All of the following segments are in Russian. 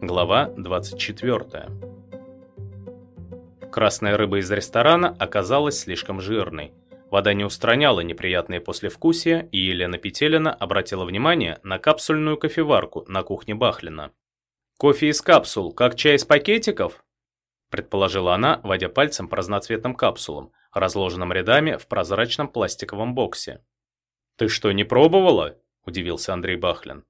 Глава 24. Красная рыба из ресторана оказалась слишком жирной. Вода не устраняла неприятные послевкусия, и Елена Петелина обратила внимание на капсульную кофеварку на кухне Бахлина. «Кофе из капсул, как чай из пакетиков?» предположила она, водя пальцем по разноцветным капсулам, разложенным рядами в прозрачном пластиковом боксе. «Ты что, не пробовала?» – удивился Андрей Бахлин.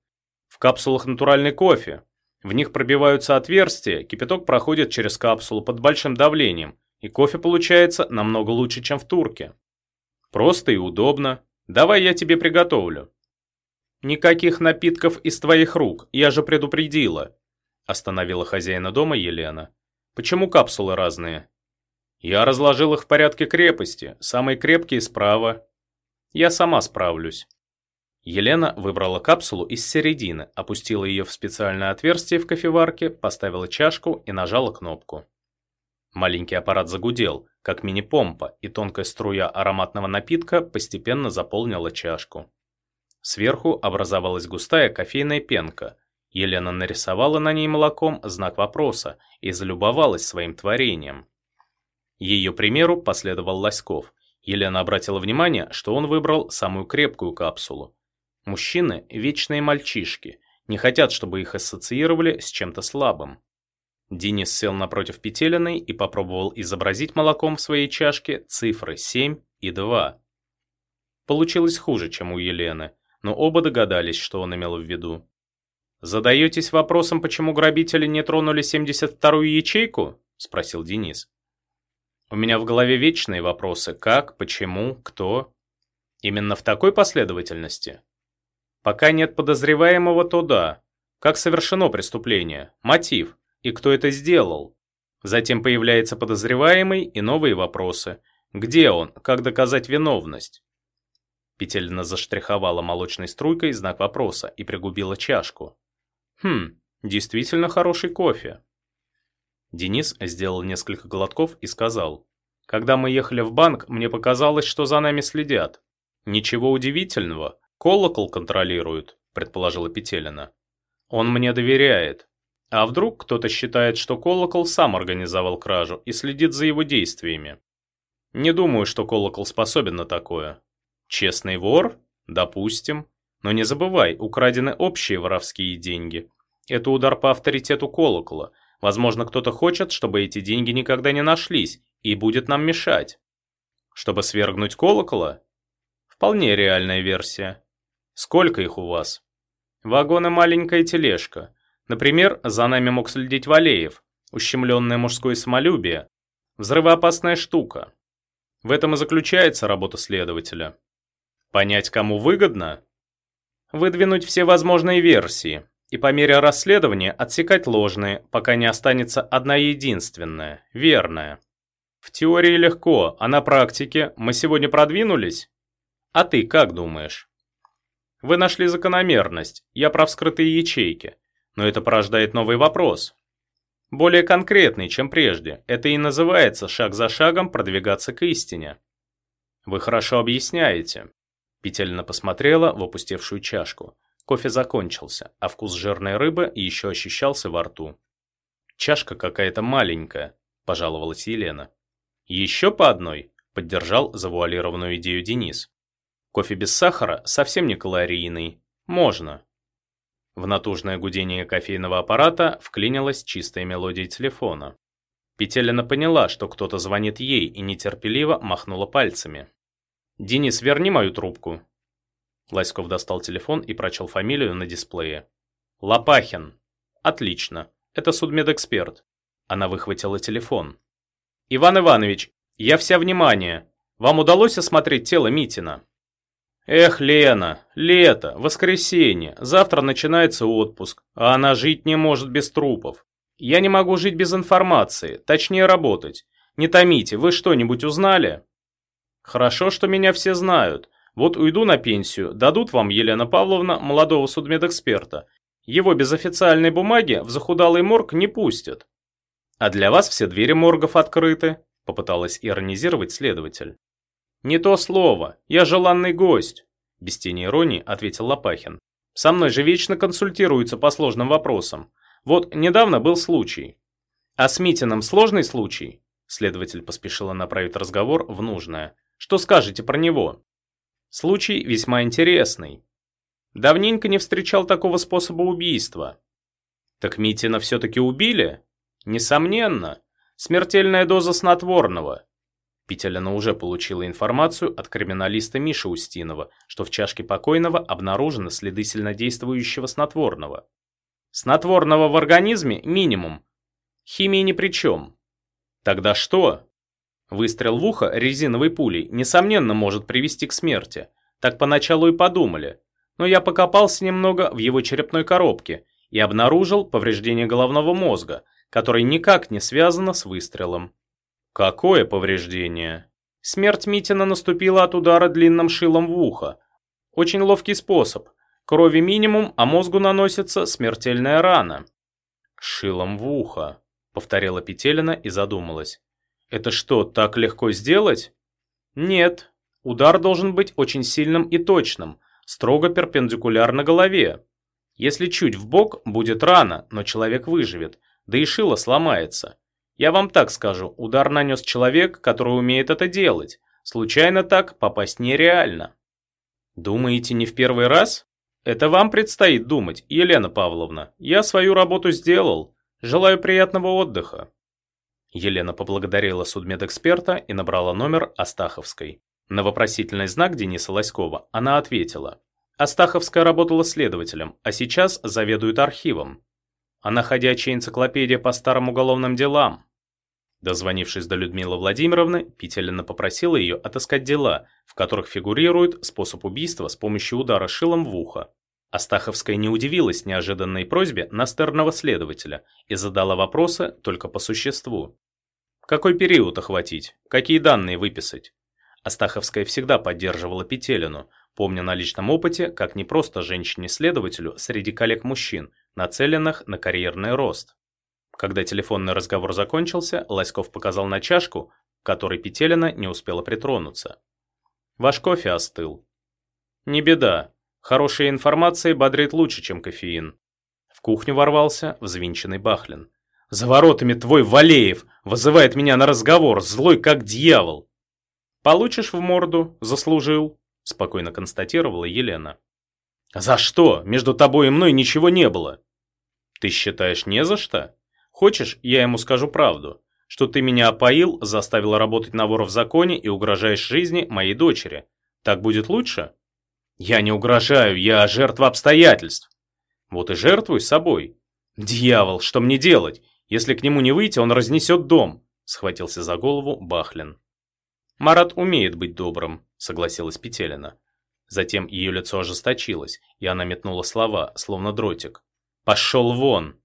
«В капсулах натуральный кофе. В них пробиваются отверстия, кипяток проходит через капсулу под большим давлением, и кофе получается намного лучше, чем в турке. Просто и удобно. Давай я тебе приготовлю. Никаких напитков из твоих рук, я же предупредила. Остановила хозяина дома Елена. Почему капсулы разные? Я разложил их в порядке крепости, самые крепкие справа. Я сама справлюсь. Елена выбрала капсулу из середины, опустила ее в специальное отверстие в кофеварке, поставила чашку и нажала кнопку. Маленький аппарат загудел, как мини-помпа, и тонкая струя ароматного напитка постепенно заполнила чашку. Сверху образовалась густая кофейная пенка. Елена нарисовала на ней молоком знак вопроса и залюбовалась своим творением. Ее примеру последовал Лоськов. Елена обратила внимание, что он выбрал самую крепкую капсулу. Мужчины – вечные мальчишки, не хотят, чтобы их ассоциировали с чем-то слабым. Денис сел напротив Петелиной и попробовал изобразить молоком в своей чашке цифры 7 и 2. Получилось хуже, чем у Елены, но оба догадались, что он имел в виду. «Задаетесь вопросом, почему грабители не тронули 72-ю ячейку?» – спросил Денис. «У меня в голове вечные вопросы. Как, почему, кто?» «Именно в такой последовательности?» Пока нет подозреваемого, то да. Как совершено преступление? Мотив? И кто это сделал? Затем появляется подозреваемый и новые вопросы. Где он? Как доказать виновность? Петельна заштриховала молочной струйкой знак вопроса и пригубила чашку. Хм, действительно хороший кофе. Денис сделал несколько глотков и сказал. Когда мы ехали в банк, мне показалось, что за нами следят. Ничего удивительного, «Колокол контролирует», — предположила Петелина. «Он мне доверяет. А вдруг кто-то считает, что Колокол сам организовал кражу и следит за его действиями? Не думаю, что Колокол способен на такое. Честный вор? Допустим. Но не забывай, украдены общие воровские деньги. Это удар по авторитету Колокола. Возможно, кто-то хочет, чтобы эти деньги никогда не нашлись и будет нам мешать. Чтобы свергнуть Колокола? Вполне реальная версия. Сколько их у вас? Вагон и маленькая тележка. Например, за нами мог следить Валеев, ущемленное мужское самолюбие. Взрывоопасная штука. В этом и заключается работа следователя. Понять, кому выгодно? Выдвинуть все возможные версии и по мере расследования отсекать ложные, пока не останется одна единственная, верная. В теории легко, а на практике мы сегодня продвинулись? А ты как думаешь? Вы нашли закономерность, я про вскрытые ячейки. Но это порождает новый вопрос. Более конкретный, чем прежде. Это и называется шаг за шагом продвигаться к истине. Вы хорошо объясняете. Петельна посмотрела в опустевшую чашку. Кофе закончился, а вкус жирной рыбы еще ощущался во рту. «Чашка какая-то маленькая», – пожаловалась Елена. «Еще по одной?» – поддержал завуалированную идею Денис. Кофе без сахара совсем не калорийный. Можно. В натужное гудение кофейного аппарата вклинилась чистая мелодия телефона. Петелина поняла, что кто-то звонит ей и нетерпеливо махнула пальцами. «Денис, верни мою трубку». Ласьков достал телефон и прочел фамилию на дисплее. «Лопахин». «Отлично. Это судмедэксперт». Она выхватила телефон. «Иван Иванович, я вся внимание. Вам удалось осмотреть тело Митина?» Эх, Лена, лето, воскресенье, завтра начинается отпуск, а она жить не может без трупов. Я не могу жить без информации, точнее работать. Не томите, вы что-нибудь узнали? Хорошо, что меня все знают. Вот уйду на пенсию, дадут вам, Елена Павловна, молодого судмедэксперта. Его без официальной бумаги в захудалый морг не пустят. А для вас все двери моргов открыты, попыталась иронизировать следователь. «Не то слово. Я желанный гость», – без тени иронии ответил Лопахин. «Со мной же вечно консультируются по сложным вопросам. Вот недавно был случай». «А с Митиным сложный случай?» Следователь поспешила направить разговор в нужное. «Что скажете про него?» «Случай весьма интересный. Давненько не встречал такого способа убийства». «Так Митина все-таки убили?» «Несомненно. Смертельная доза снотворного. Петелина уже получила информацию от криминалиста Миши Устинова, что в чашке покойного обнаружены следы сильнодействующего снотворного. Снотворного в организме минимум. Химии ни при чем. Тогда что? Выстрел в ухо резиновой пулей, несомненно, может привести к смерти. Так поначалу и подумали. Но я покопался немного в его черепной коробке и обнаружил повреждение головного мозга, которое никак не связано с выстрелом. Какое повреждение? Смерть Митина наступила от удара длинным шилом в ухо. Очень ловкий способ. Крови минимум, а мозгу наносится смертельная рана. Шилом в ухо, повторила Петелина и задумалась. Это что, так легко сделать? Нет. Удар должен быть очень сильным и точным, строго перпендикулярно голове. Если чуть в бок, будет рана, но человек выживет, да и шило сломается. Я вам так скажу, удар нанес человек, который умеет это делать. Случайно так попасть нереально. Думаете, не в первый раз? Это вам предстоит думать, Елена Павловна. Я свою работу сделал. Желаю приятного отдыха. Елена поблагодарила судмедэксперта и набрала номер Астаховской. На вопросительный знак Дениса Лоськова она ответила. Астаховская работала следователем, а сейчас заведует архивом. Она ходячая энциклопедия по старым уголовным делам. Дозвонившись до Людмилы Владимировны, Петелина попросила ее отыскать дела, в которых фигурирует способ убийства с помощью удара шилом в ухо. Астаховская не удивилась неожиданной просьбе настырного следователя и задала вопросы только по существу. Какой период охватить? Какие данные выписать? Астаховская всегда поддерживала Петелину, помня на личном опыте, как не просто женщине-следователю среди коллег-мужчин, нацеленных на карьерный рост. Когда телефонный разговор закончился, Лоськов показал на чашку, которой Петелина не успела притронуться. «Ваш кофе остыл». «Не беда. Хорошая информация бодрит лучше, чем кофеин». В кухню ворвался взвинченный Бахлин. «За воротами твой Валеев вызывает меня на разговор, злой как дьявол». «Получишь в морду, заслужил», – спокойно констатировала Елена. «За что? Между тобой и мной ничего не было». «Ты считаешь, не за что?» Хочешь, я ему скажу правду, что ты меня опоил, заставил работать на вора в законе и угрожаешь жизни моей дочери. Так будет лучше? Я не угрожаю, я жертва обстоятельств. Вот и жертвуй собой. Дьявол, что мне делать? Если к нему не выйти, он разнесет дом. Схватился за голову Бахлин. Марат умеет быть добрым, согласилась Петелина. Затем ее лицо ожесточилось, и она метнула слова, словно дротик. «Пошел вон!»